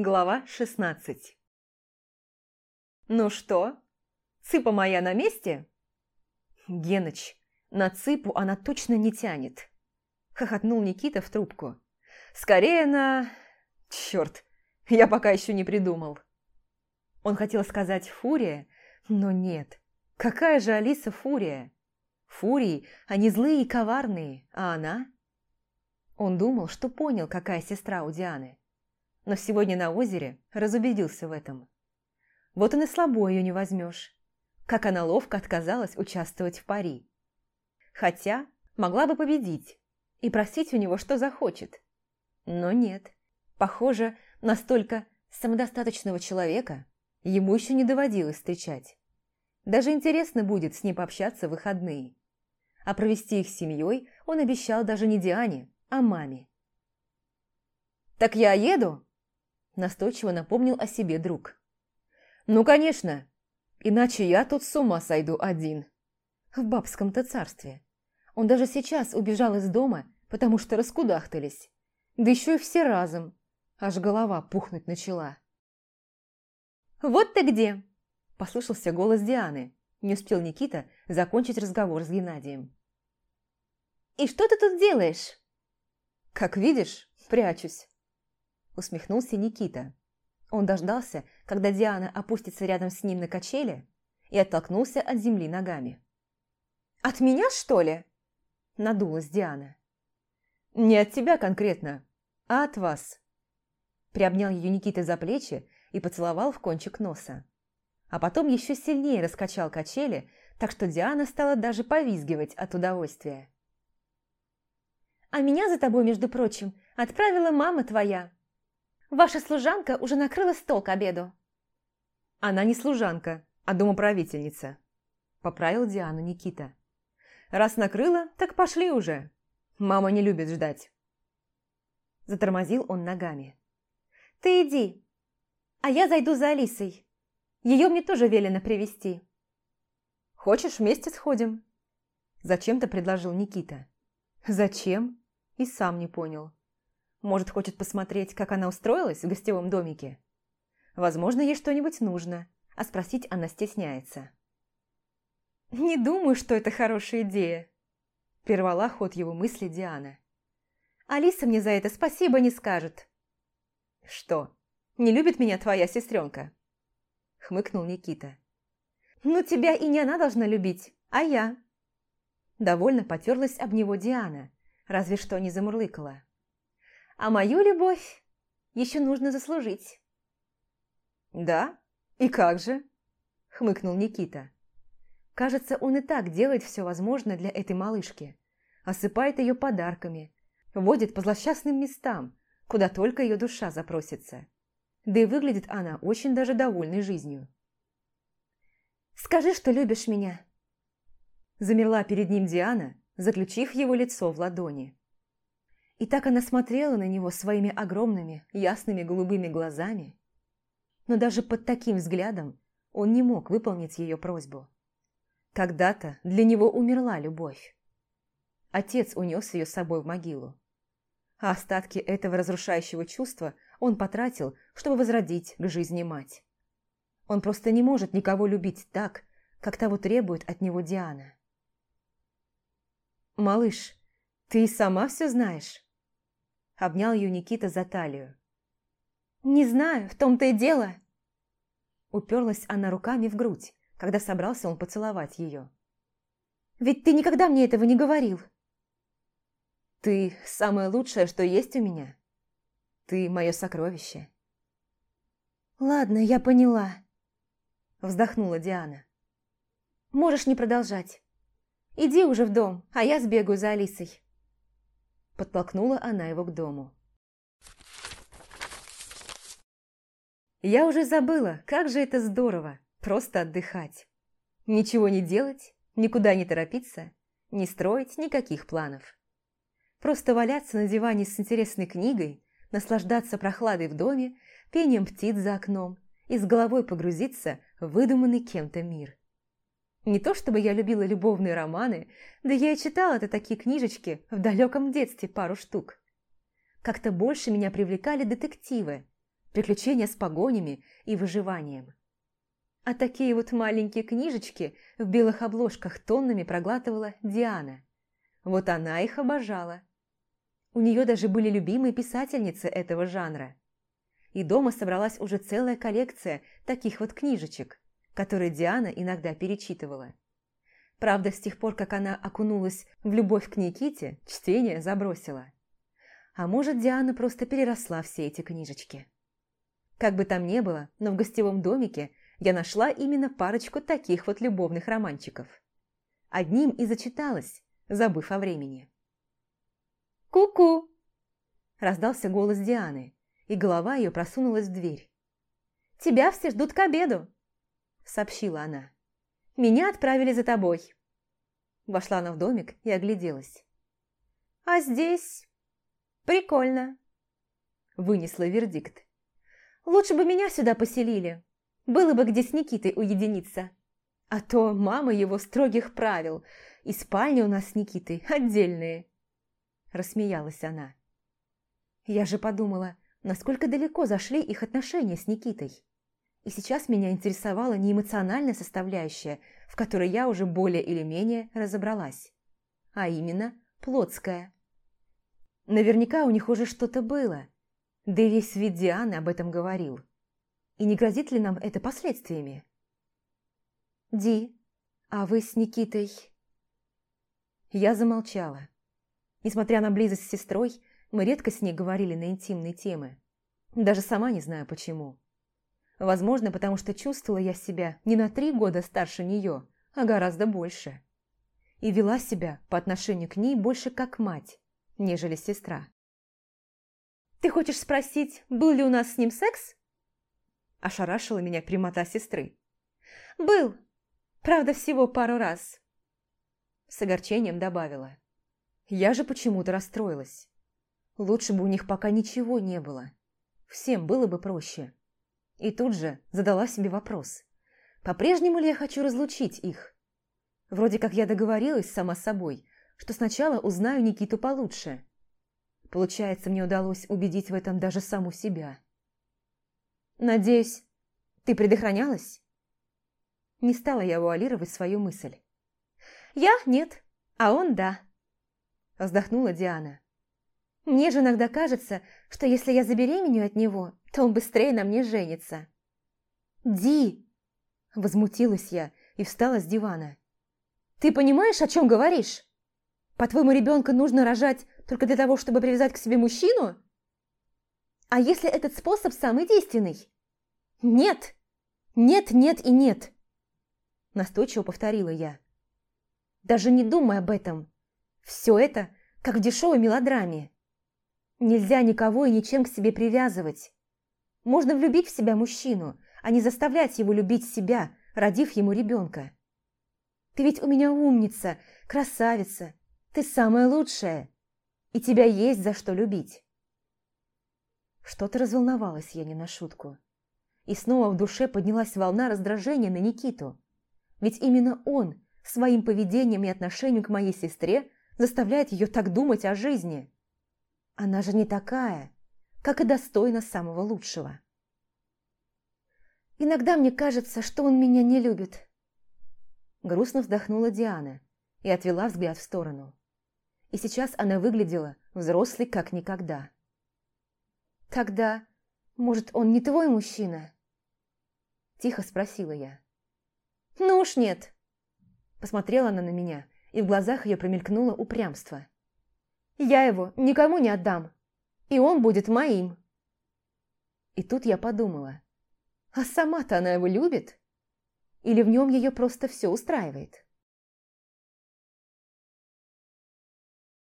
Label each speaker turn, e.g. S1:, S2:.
S1: Глава 16 «Ну что, цыпа моя на месте?» «Геныч, на цыпу она точно не тянет», – хохотнул Никита в трубку. «Скорее на... Черт, я пока еще не придумал». Он хотел сказать «фурия», но нет. Какая же Алиса фурия? Фурии, они злые и коварные, а она? Он думал, что понял, какая сестра у Дианы но сегодня на озере разубедился в этом. Вот он и слабо ее не возьмешь. Как она ловко отказалась участвовать в пари. Хотя могла бы победить и просить у него, что захочет. Но нет. Похоже, настолько самодостаточного человека ему еще не доводилось встречать. Даже интересно будет с ним пообщаться в выходные. А провести их с семьей он обещал даже не Диане, а маме. «Так я еду?» Настойчиво напомнил о себе друг. «Ну, конечно. Иначе я тут с ума сойду один. В бабском-то царстве. Он даже сейчас убежал из дома, потому что раскудахтались. Да еще и все разом. Аж голова пухнуть начала. «Вот ты где!» – послышался голос Дианы. Не успел Никита закончить разговор с Геннадием. «И что ты тут делаешь?» «Как видишь, прячусь усмехнулся Никита. Он дождался, когда Диана опустится рядом с ним на качели, и оттолкнулся от земли ногами. «От меня, что ли?» – надулась Диана. «Не от тебя конкретно, а от вас». Приобнял ее Никита за плечи и поцеловал в кончик носа. А потом еще сильнее раскачал качели, так что Диана стала даже повизгивать от удовольствия. «А меня за тобой, между прочим, отправила мама твоя», Ваша служанка уже накрыла стол к обеду». «Она не служанка, а домоправительница», – поправил Диану Никита. «Раз накрыла, так пошли уже. Мама не любит ждать». Затормозил он ногами. «Ты иди, а я зайду за Алисой. Ее мне тоже велено привести «Хочешь, вместе сходим?» Зачем-то предложил Никита. «Зачем?» И сам не понял. Может, хочет посмотреть, как она устроилась в гостевом домике? Возможно, ей что-нибудь нужно, а спросить она стесняется. «Не думаю, что это хорошая идея», – прервала ход его мысли Диана. «Алиса мне за это спасибо не скажет». «Что, не любит меня твоя сестренка?» – хмыкнул Никита. «Ну, тебя и не она должна любить, а я». Довольно потерлась об него Диана, разве что не замурлыкала а мою любовь еще нужно заслужить». «Да? И как же?» – хмыкнул Никита. Кажется, он и так делает все возможное для этой малышки. Осыпает ее подарками, водит по злосчастным местам, куда только ее душа запросится. Да и выглядит она очень даже довольной жизнью. «Скажи, что любишь меня!» Замерла перед ним Диана, заключив его лицо в ладони. И так она смотрела на него своими огромными, ясными голубыми глазами. Но даже под таким взглядом он не мог выполнить ее просьбу. Когда-то для него умерла любовь. Отец унес ее с собой в могилу. А остатки этого разрушающего чувства он потратил, чтобы возродить к жизни мать. Он просто не может никого любить так, как того требует от него Диана. «Малыш, ты и сама все знаешь?» Обнял ее Никита за талию. «Не знаю, в том-то и дело!» Уперлась она руками в грудь, когда собрался он поцеловать ее. «Ведь ты никогда мне этого не говорил!» «Ты самое лучшее, что есть у меня. Ты мое сокровище». «Ладно, я поняла», – вздохнула Диана. «Можешь не продолжать. Иди уже в дом, а я сбегаю за Алисой». Подтолкнула она его к дому. Я уже забыла, как же это здорово, просто отдыхать. Ничего не делать, никуда не торопиться, не строить никаких планов. Просто валяться на диване с интересной книгой, наслаждаться прохладой в доме, пением птиц за окном и с головой погрузиться в выдуманный кем-то мир. Не то чтобы я любила любовные романы, да я и читала-то такие книжечки в далеком детстве пару штук. Как-то больше меня привлекали детективы, приключения с погонями и выживанием. А такие вот маленькие книжечки в белых обложках тоннами проглатывала Диана. Вот она их обожала. У нее даже были любимые писательницы этого жанра. И дома собралась уже целая коллекция таких вот книжечек, которые Диана иногда перечитывала. Правда, с тех пор, как она окунулась в любовь к Никите, чтение забросила. А может, Диана просто переросла все эти книжечки. Как бы там ни было, но в гостевом домике я нашла именно парочку таких вот любовных романчиков. Одним и зачиталась, забыв о времени.
S2: «Ку-ку!»
S1: Раздался голос Дианы, и голова ее просунулась в дверь.
S2: «Тебя все ждут к обеду!»
S1: Сообщила она.
S2: Меня отправили за тобой».
S1: Вошла она в домик и огляделась.
S2: «А здесь... прикольно», –
S1: вынесла вердикт.
S2: «Лучше бы меня сюда поселили. Было бы где с Никитой уединиться. А то мама его строгих правил, и спальни у нас с Никитой отдельные».
S1: Рассмеялась она. Я же подумала, насколько далеко зашли их отношения с Никитой. И сейчас меня интересовала не эмоциональная составляющая, в которой я уже более или менее разобралась, а именно плотская. Наверняка у них уже что-то было, да и весь вид Дианы об этом говорил. И не грозит ли нам это последствиями? «Ди, а вы с Никитой...» Я замолчала. Несмотря на близость с сестрой, мы редко с ней говорили на интимные темы. Даже сама не знаю почему. Возможно, потому что чувствовала я себя не на три года старше нее, а гораздо больше. И вела себя по отношению к ней больше как мать, нежели сестра.
S2: «Ты хочешь спросить, был ли у нас с ним секс?»
S1: Ошарашила меня прямота сестры.
S2: «Был. Правда, всего пару раз».
S1: С огорчением добавила. Я же почему-то расстроилась. Лучше бы у них пока ничего не было. Всем было бы проще. И тут же задала себе вопрос. По-прежнему ли я хочу разлучить их? Вроде как я договорилась сама с собой, что сначала узнаю Никиту получше. Получается, мне удалось убедить в этом даже саму себя. «Надеюсь, ты предохранялась?» Не стала я вуалировать свою мысль.
S2: «Я нет, а он да», – вздохнула Диана. «Мне же иногда кажется, что если я забеременю от него, то он быстрее на мне женится».
S1: «Ди!» – возмутилась я и встала с дивана.
S2: «Ты понимаешь, о чем говоришь? По-твоему, ребенка нужно рожать только для того, чтобы привязать к себе мужчину? А если этот способ самый действенный?» «Нет! Нет, нет и нет!» Настойчиво повторила я. «Даже не думай об этом. Все это, как в дешевой мелодраме. Нельзя никого и ничем к себе привязывать. Можно влюбить в себя мужчину, а не заставлять его любить себя, родив ему ребенка. Ты ведь у меня умница, красавица, ты самая лучшая, и тебя есть за что любить.
S1: Что-то разволновалась я не на шутку. И снова в душе поднялась волна раздражения на Никиту. Ведь именно он своим поведением и отношением к моей сестре заставляет ее так думать о жизни. Она же не такая, как и достойна самого лучшего.
S2: «Иногда мне кажется, что он меня не любит».
S1: Грустно вздохнула Диана и отвела взгляд в сторону. И сейчас она выглядела взрослой как никогда.
S2: «Тогда, может, он не твой мужчина?»
S1: Тихо спросила я.
S2: «Ну уж нет!»
S1: Посмотрела она на меня, и в глазах ее промелькнуло упрямство.
S2: «Я его никому не отдам!» и он будет моим.
S1: И тут я подумала, а сама-то она его любит? Или в нем ее просто все устраивает?